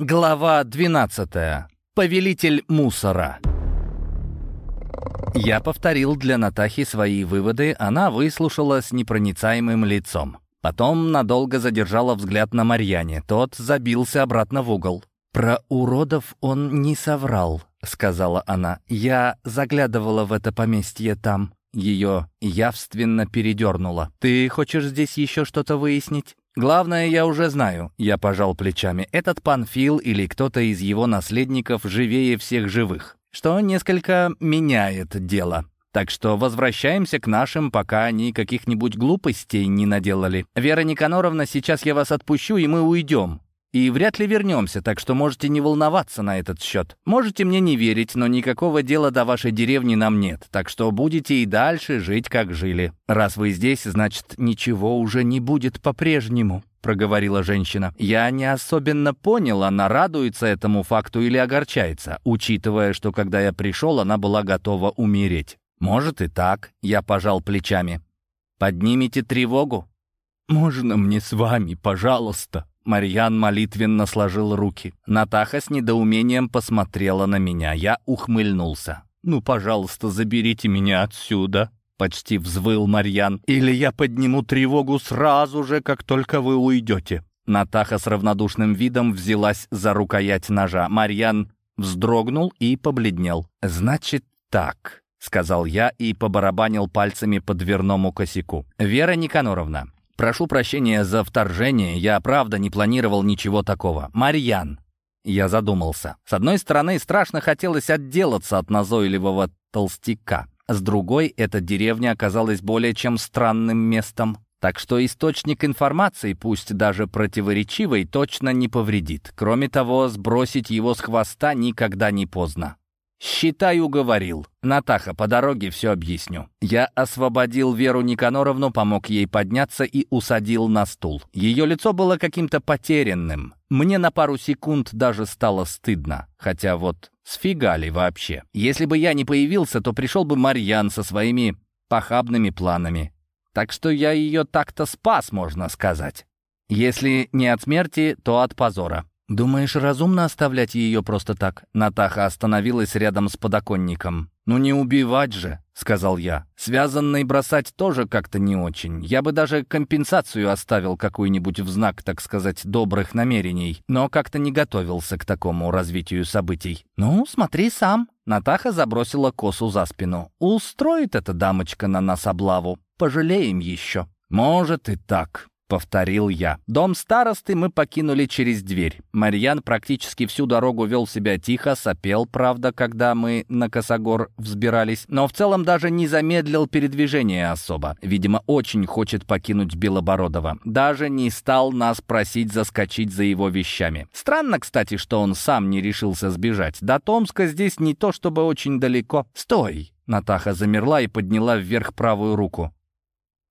Глава 12. Повелитель мусора. Я повторил для Натахи свои выводы, она выслушала с непроницаемым лицом. Потом надолго задержала взгляд на Марьяне, тот забился обратно в угол. «Про уродов он не соврал», — сказала она. «Я заглядывала в это поместье там». Ее явственно передернуло. «Ты хочешь здесь еще что-то выяснить?» «Главное, я уже знаю», — я пожал плечами. «Этот Панфил или кто-то из его наследников живее всех живых, что несколько меняет дело. Так что возвращаемся к нашим, пока они каких-нибудь глупостей не наделали. Вера Никаноровна, сейчас я вас отпущу, и мы уйдем и вряд ли вернемся, так что можете не волноваться на этот счет. Можете мне не верить, но никакого дела до вашей деревни нам нет, так что будете и дальше жить, как жили. Раз вы здесь, значит, ничего уже не будет по-прежнему». — проговорила женщина. «Я не особенно понял, она радуется этому факту или огорчается, учитывая, что когда я пришел, она была готова умереть. Может и так», — я пожал плечами. «Поднимите тревогу?» «Можно мне с вами, пожалуйста?» Марьян молитвенно сложил руки. Натаха с недоумением посмотрела на меня. Я ухмыльнулся. «Ну, пожалуйста, заберите меня отсюда», — почти взвыл Марьян. «Или я подниму тревогу сразу же, как только вы уйдете». Натаха с равнодушным видом взялась за рукоять ножа. Марьян вздрогнул и побледнел. «Значит так», — сказал я и побарабанил пальцами по дверному косяку. «Вера Никаноровна, Прошу прощения за вторжение, я правда не планировал ничего такого. Марьян. Я задумался. С одной стороны, страшно хотелось отделаться от назойливого толстяка. С другой, эта деревня оказалась более чем странным местом. Так что источник информации, пусть даже противоречивый, точно не повредит. Кроме того, сбросить его с хвоста никогда не поздно. «Считай, уговорил. Натаха, по дороге все объясню». Я освободил Веру Никаноровну, помог ей подняться и усадил на стул. Ее лицо было каким-то потерянным. Мне на пару секунд даже стало стыдно. Хотя вот сфигали вообще. Если бы я не появился, то пришел бы Марьян со своими похабными планами. Так что я ее так-то спас, можно сказать. Если не от смерти, то от позора. «Думаешь, разумно оставлять ее просто так?» Натаха остановилась рядом с подоконником. «Ну не убивать же», — сказал я. «Связанной бросать тоже как-то не очень. Я бы даже компенсацию оставил какую-нибудь в знак, так сказать, добрых намерений, но как-то не готовился к такому развитию событий». «Ну, смотри сам». Натаха забросила косу за спину. «Устроит эта дамочка на нас облаву. Пожалеем еще». «Может и так», — повторил я. Дом старосты мы покинули через дверь. Марьян практически всю дорогу вел себя тихо, сопел, правда, когда мы на Косогор взбирались, но в целом даже не замедлил передвижение особо. Видимо, очень хочет покинуть Белобородова. Даже не стал нас просить заскочить за его вещами. Странно, кстати, что он сам не решился сбежать. До Томска здесь не то чтобы очень далеко. «Стой!» Натаха замерла и подняла вверх правую руку.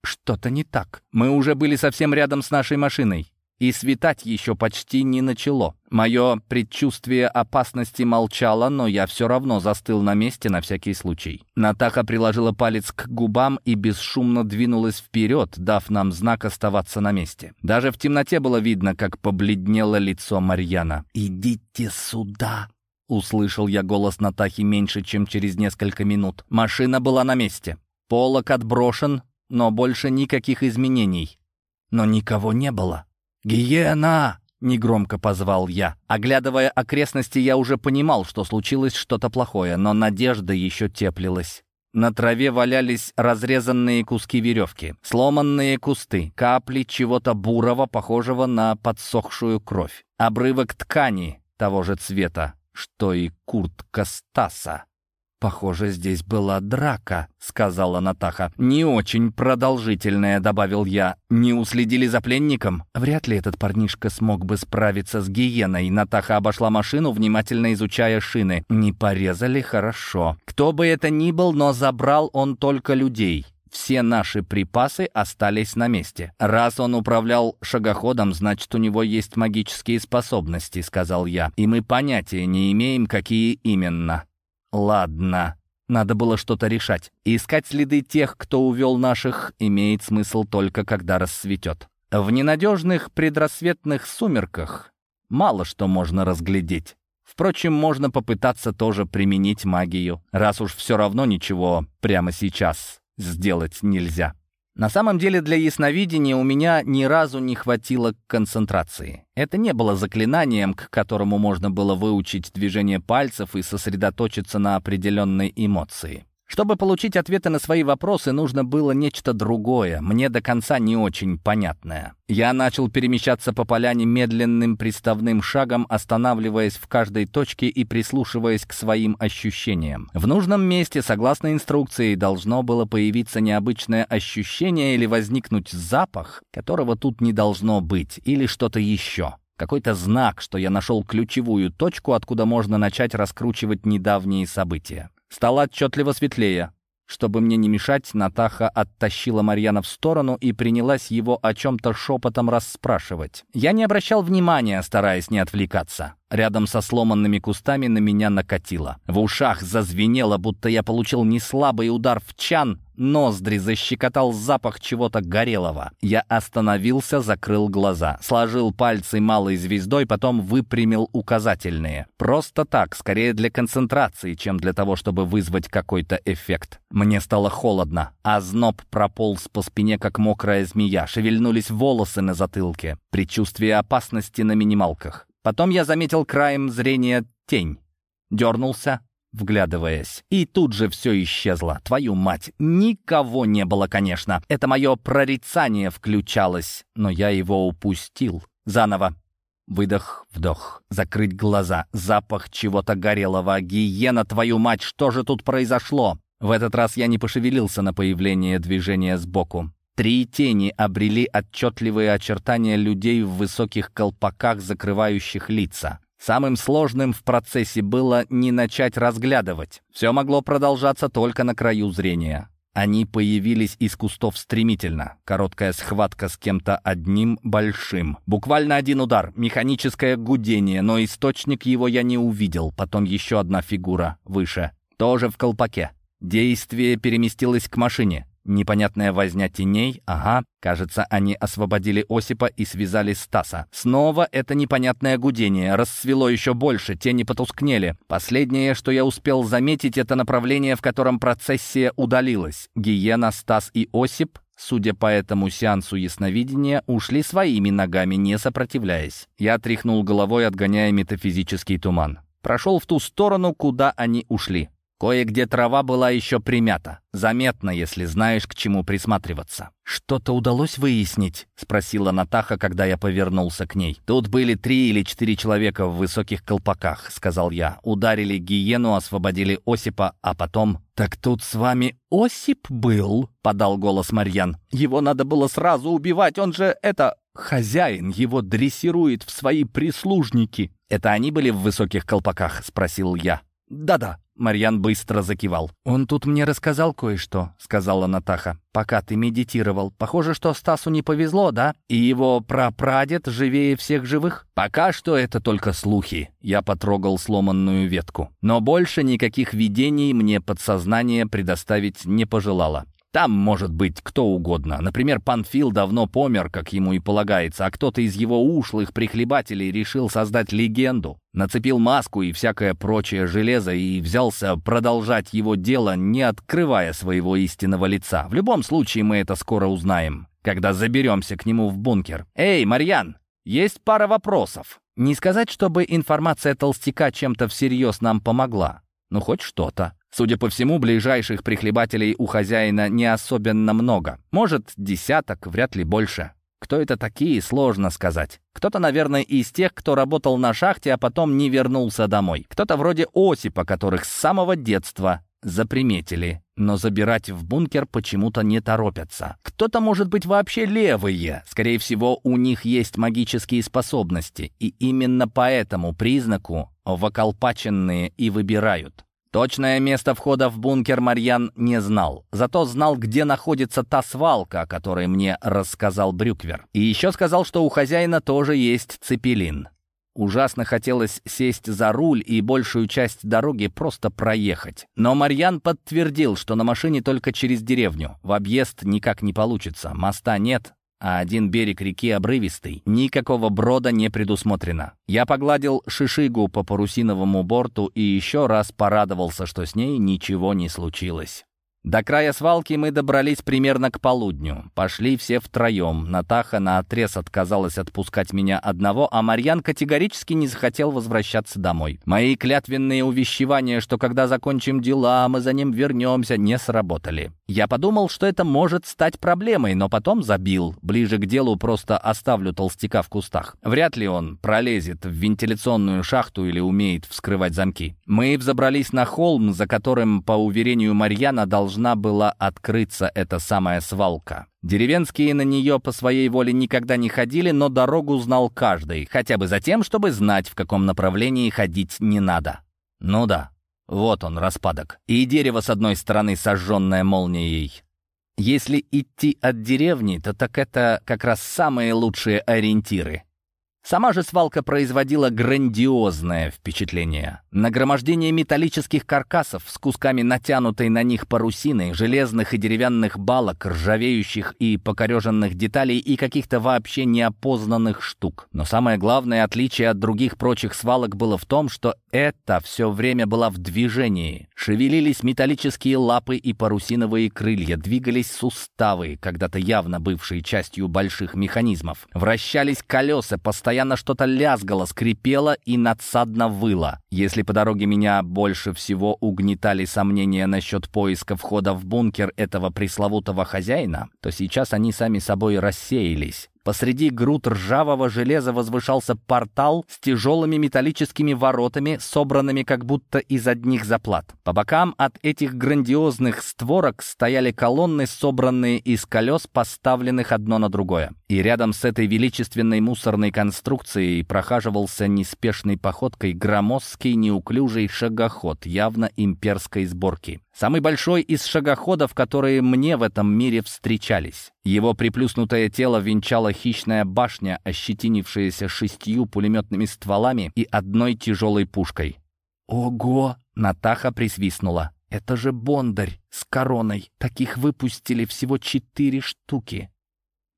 Что-то не так. Мы уже были совсем рядом с нашей машиной. И светать еще почти не начало. Мое предчувствие опасности молчало, но я все равно застыл на месте на всякий случай. Натаха приложила палец к губам и бесшумно двинулась вперед, дав нам знак оставаться на месте. Даже в темноте было видно, как побледнело лицо Марьяна. «Идите сюда!» Услышал я голос Натахи меньше, чем через несколько минут. Машина была на месте. Полок отброшен, но больше никаких изменений. Но никого не было. «Гиена!» — негромко позвал я. Оглядывая окрестности, я уже понимал, что случилось что-то плохое, но надежда еще теплилась. На траве валялись разрезанные куски веревки, сломанные кусты, капли чего-то бурого, похожего на подсохшую кровь, обрывок ткани того же цвета, что и куртка Стаса. «Похоже, здесь была драка», — сказала Натаха. «Не очень продолжительная», — добавил я. «Не уследили за пленником?» Вряд ли этот парнишка смог бы справиться с гиеной. Натаха обошла машину, внимательно изучая шины. «Не порезали хорошо. Кто бы это ни был, но забрал он только людей». Все наши припасы остались на месте. Раз он управлял шагоходом, значит, у него есть магические способности, сказал я. И мы понятия не имеем, какие именно. Ладно, надо было что-то решать. искать следы тех, кто увел наших, имеет смысл только когда рассветет. В ненадежных предрассветных сумерках мало что можно разглядеть. Впрочем, можно попытаться тоже применить магию, раз уж все равно ничего прямо сейчас сделать нельзя. На самом деле для ясновидения у меня ни разу не хватило концентрации. Это не было заклинанием, к которому можно было выучить движение пальцев и сосредоточиться на определенной эмоции. Чтобы получить ответы на свои вопросы, нужно было нечто другое, мне до конца не очень понятное. Я начал перемещаться по поляне медленным приставным шагом, останавливаясь в каждой точке и прислушиваясь к своим ощущениям. В нужном месте, согласно инструкции, должно было появиться необычное ощущение или возникнуть запах, которого тут не должно быть, или что-то еще. Какой-то знак, что я нашел ключевую точку, откуда можно начать раскручивать недавние события. Стало отчетливо светлее. Чтобы мне не мешать, Натаха оттащила Марьяна в сторону и принялась его о чем-то шепотом расспрашивать. Я не обращал внимания, стараясь не отвлекаться. Рядом со сломанными кустами на меня накатило. В ушах зазвенело, будто я получил неслабый удар в чан, ноздри защекотал запах чего-то горелого. Я остановился, закрыл глаза, сложил пальцы малой звездой, потом выпрямил указательные. Просто так, скорее для концентрации, чем для того, чтобы вызвать какой-то эффект. Мне стало холодно, а зноб прополз по спине, как мокрая змея. Шевельнулись волосы на затылке. Предчувствие опасности на минималках. Потом я заметил краем зрения тень. Дернулся, вглядываясь. И тут же все исчезло. Твою мать, никого не было, конечно. Это мое прорицание включалось, но я его упустил. Заново. Выдох, вдох, закрыть глаза, запах чего-то горелого. Гиена, твою мать, что же тут произошло? В этот раз я не пошевелился на появление движения сбоку. Три тени обрели отчетливые очертания людей в высоких колпаках, закрывающих лица. Самым сложным в процессе было не начать разглядывать. Все могло продолжаться только на краю зрения. Они появились из кустов стремительно. Короткая схватка с кем-то одним большим. Буквально один удар, механическое гудение, но источник его я не увидел. Потом еще одна фигура выше, тоже в колпаке. Действие переместилось к машине. Непонятная возня теней, ага, кажется, они освободили Осипа и связали Стаса. Снова это непонятное гудение, расцвело еще больше, тени потускнели. Последнее, что я успел заметить, это направление, в котором процессия удалилась. Гиена, Стас и Осип Судя по этому сеансу ясновидения, ушли своими ногами, не сопротивляясь. Я тряхнул головой, отгоняя метафизический туман. Прошел в ту сторону, куда они ушли. Кое-где трава была еще примята. Заметно, если знаешь, к чему присматриваться. «Что-то удалось выяснить?» — спросила Натаха, когда я повернулся к ней. «Тут были три или четыре человека в высоких колпаках», — сказал я. «Ударили гиену, освободили Осипа, а потом...» «Так тут с вами Осип был?» — подал голос Марьян. «Его надо было сразу убивать, он же это...» «Хозяин его дрессирует в свои прислужники». «Это они были в высоких колпаках?» — спросил я. «Да-да», Марьян быстро закивал. «Он тут мне рассказал кое-что», — сказала Натаха, «пока ты медитировал. Похоже, что Стасу не повезло, да? И его прапрадед живее всех живых?» «Пока что это только слухи», — я потрогал сломанную ветку. «Но больше никаких видений мне подсознание предоставить не пожелало. Там может быть кто угодно. Например, Панфил давно помер, как ему и полагается, а кто-то из его ушлых прихлебателей решил создать легенду, нацепил маску и всякое прочее железо и взялся продолжать его дело, не открывая своего истинного лица. В любом случае мы это скоро узнаем, когда заберемся к нему в бункер. «Эй, Марьян, есть пара вопросов». Не сказать, чтобы информация толстяка чем-то всерьез нам помогла. Ну, хоть что-то. Судя по всему, ближайших прихлебателей у хозяина не особенно много. Может, десяток, вряд ли больше. Кто это такие, сложно сказать. Кто-то, наверное, из тех, кто работал на шахте, а потом не вернулся домой. Кто-то вроде Осипа, которых с самого детства заприметили, но забирать в бункер почему-то не торопятся. Кто-то, может быть, вообще левые. Скорее всего, у них есть магические способности, и именно по этому признаку воколпаченные и выбирают. Точное место входа в бункер Марьян не знал, зато знал, где находится та свалка, о которой мне рассказал Брюквер. И еще сказал, что у хозяина тоже есть цепелин. Ужасно хотелось сесть за руль и большую часть дороги просто проехать. Но Марьян подтвердил, что на машине только через деревню. В объезд никак не получится, моста нет, а один берег реки обрывистый. Никакого брода не предусмотрено. Я погладил шишигу по парусиновому борту и еще раз порадовался, что с ней ничего не случилось. До края свалки мы добрались примерно к полудню. Пошли все втроем. Натаха наотрез отказалась отпускать меня одного, а Марьян категорически не захотел возвращаться домой. Мои клятвенные увещевания, что когда закончим дела, мы за ним вернемся, не сработали. Я подумал, что это может стать проблемой, но потом забил. Ближе к делу просто оставлю толстяка в кустах. Вряд ли он пролезет в вентиляционную шахту или умеет вскрывать замки. Мы взобрались на холм, за которым, по уверению Марьяна, должны должна была открыться эта самая свалка. Деревенские на нее по своей воле никогда не ходили, но дорогу знал каждый, хотя бы за тем, чтобы знать, в каком направлении ходить не надо. Ну да, вот он, распадок. И дерево с одной стороны, сожженное молнией. Если идти от деревни, то так это как раз самые лучшие ориентиры. Сама же свалка производила грандиозное впечатление. Нагромождение металлических каркасов с кусками натянутой на них парусины, железных и деревянных балок, ржавеющих и покореженных деталей и каких-то вообще неопознанных штук. Но самое главное отличие от других прочих свалок было в том, что это все время было в движении. Шевелились металлические лапы и парусиновые крылья, двигались суставы, когда-то явно бывшие частью больших механизмов. Вращались колеса, постоянно Постоянно что-то лязгало, скрипело и надсадно выло. Если по дороге меня больше всего угнетали сомнения насчет поиска входа в бункер этого пресловутого хозяина, то сейчас они сами собой рассеялись. Посреди груд ржавого железа возвышался портал с тяжелыми металлическими воротами, собранными как будто из одних заплат. По бокам от этих грандиозных створок стояли колонны, собранные из колес, поставленных одно на другое. И рядом с этой величественной мусорной конструкцией прохаживался неспешной походкой громоздкий неуклюжий шагоход, явно имперской сборки. Самый большой из шагоходов, которые мне в этом мире встречались. Его приплюснутое тело венчала хищная башня, ощетинившаяся шестью пулеметными стволами и одной тяжелой пушкой. «Ого!» — Натаха присвистнула. «Это же Бондарь с короной. Таких выпустили всего четыре штуки».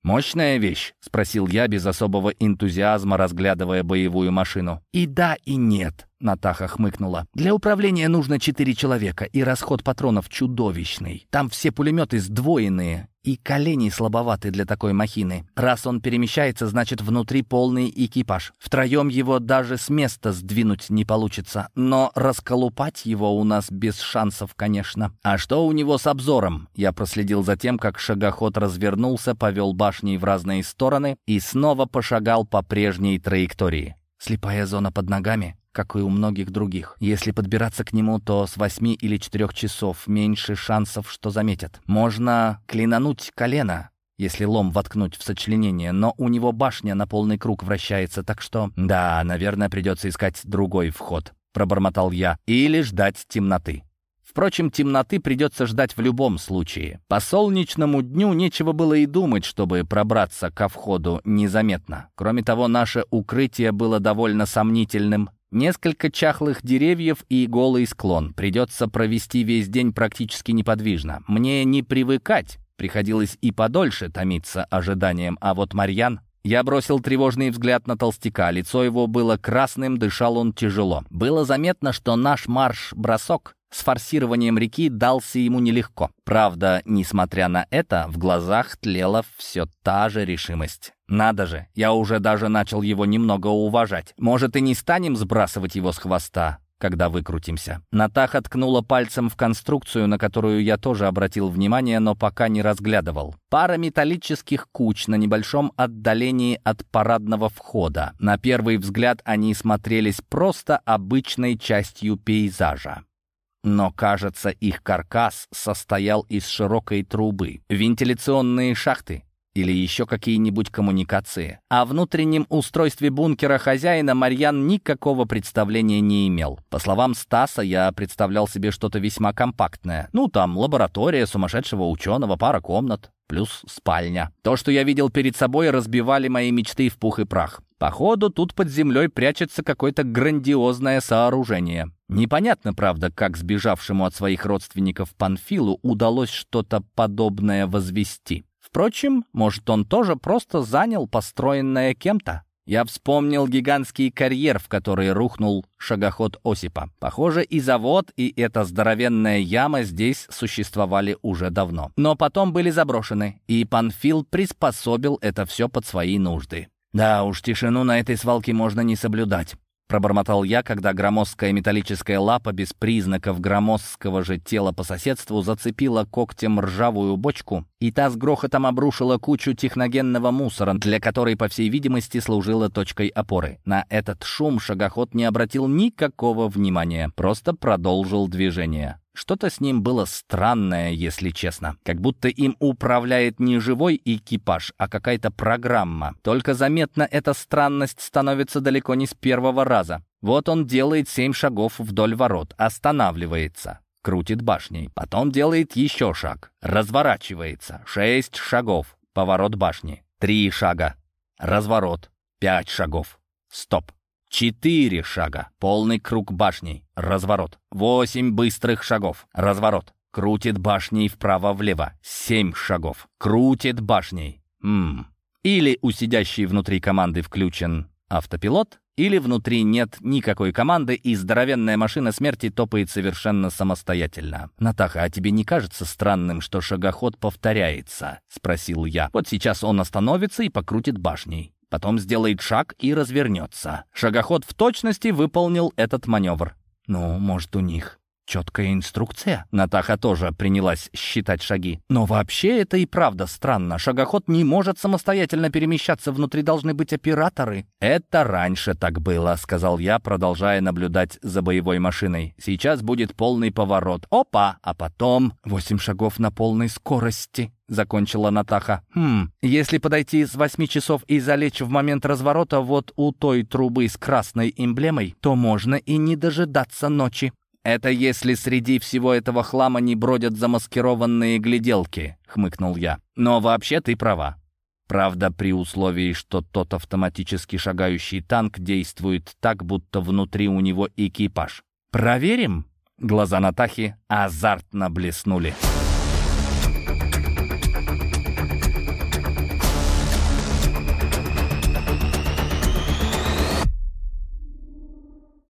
«Мощная вещь?» — спросил я без особого энтузиазма, разглядывая боевую машину. «И да, и нет», — Натаха хмыкнула. «Для управления нужно четыре человека, и расход патронов чудовищный. Там все пулеметы сдвоенные, и колени слабоваты для такой махины. Раз он перемещается, значит, внутри полный экипаж. Втроем его даже с места сдвинуть не получится. Но расколупать его у нас без шансов, конечно. А что у него с обзором? Я проследил за тем, как шагоход развернулся, повел башней в разные стороны и снова пошагал по прежней траектории. Слепая зона под ногами, как и у многих других. Если подбираться к нему, то с восьми или четырех часов меньше шансов, что заметят. Можно клинануть колено, если лом воткнуть в сочленение, но у него башня на полный круг вращается, так что... Да, наверное, придется искать другой вход, пробормотал я, или ждать темноты. Впрочем, темноты придется ждать в любом случае. По солнечному дню нечего было и думать, чтобы пробраться ко входу незаметно. Кроме того, наше укрытие было довольно сомнительным. Несколько чахлых деревьев и голый склон. Придется провести весь день практически неподвижно. Мне не привыкать. Приходилось и подольше томиться ожиданием, а вот Марьян... Я бросил тревожный взгляд на толстяка. Лицо его было красным, дышал он тяжело. Было заметно, что наш марш-бросок с форсированием реки дался ему нелегко. Правда, несмотря на это, в глазах тлела все та же решимость. Надо же, я уже даже начал его немного уважать. Может, и не станем сбрасывать его с хвоста, когда выкрутимся. Натаха ткнула пальцем в конструкцию, на которую я тоже обратил внимание, но пока не разглядывал. Пара металлических куч на небольшом отдалении от парадного входа. На первый взгляд они смотрелись просто обычной частью пейзажа. Но, кажется, их каркас состоял из широкой трубы. Вентиляционные шахты или еще какие-нибудь коммуникации. О внутреннем устройстве бункера хозяина Марьян никакого представления не имел. По словам Стаса, я представлял себе что-то весьма компактное. Ну, там лаборатория сумасшедшего ученого, пара комнат, плюс спальня. То, что я видел перед собой, разбивали мои мечты в пух и прах. Походу, тут под землей прячется какое-то грандиозное сооружение. Непонятно, правда, как сбежавшему от своих родственников Панфилу удалось что-то подобное возвести. Впрочем, может, он тоже просто занял построенное кем-то? Я вспомнил гигантский карьер, в который рухнул шагоход Осипа. Похоже, и завод, и эта здоровенная яма здесь существовали уже давно. Но потом были заброшены, и Панфил приспособил это все под свои нужды. Да уж, тишину на этой свалке можно не соблюдать. Пробормотал я, когда громоздкая металлическая лапа без признаков громоздкого же тела по соседству зацепила когтем ржавую бочку, и та с грохотом обрушила кучу техногенного мусора, для которой, по всей видимости, служила точкой опоры. На этот шум шагоход не обратил никакого внимания, просто продолжил движение. Что-то с ним было странное, если честно. Как будто им управляет не живой экипаж, а какая-то программа. Только заметно эта странность становится далеко не с первого раза. Вот он делает семь шагов вдоль ворот, останавливается, крутит башней. Потом делает еще шаг, разворачивается. Шесть шагов, поворот башни. Три шага, разворот. Пять шагов. Стоп. Четыре шага. Полный круг башней. Разворот. Восемь быстрых шагов. Разворот. Крутит башней вправо-влево. Семь шагов. Крутит башней. Ммм. Или у сидящей внутри команды включен автопилот, или внутри нет никакой команды, и здоровенная машина смерти топает совершенно самостоятельно. «Натаха, а тебе не кажется странным, что шагоход повторяется?» — спросил я. «Вот сейчас он остановится и покрутит башней потом сделает шаг и развернется. Шагоход в точности выполнил этот маневр. Ну, может, у них четкая инструкция? Натаха тоже принялась считать шаги. Но вообще это и правда странно. Шагоход не может самостоятельно перемещаться, внутри должны быть операторы. Это раньше так было, сказал я, продолжая наблюдать за боевой машиной. Сейчас будет полный поворот. Опа! А потом восемь шагов на полной скорости. — закончила Натаха. «Хм, если подойти с восьми часов и залечь в момент разворота вот у той трубы с красной эмблемой, то можно и не дожидаться ночи. Это если среди всего этого хлама не бродят замаскированные гляделки», — хмыкнул я. «Но вообще ты права. Правда, при условии, что тот автоматически шагающий танк действует так, будто внутри у него экипаж. Проверим?» Глаза Натахи азартно блеснули.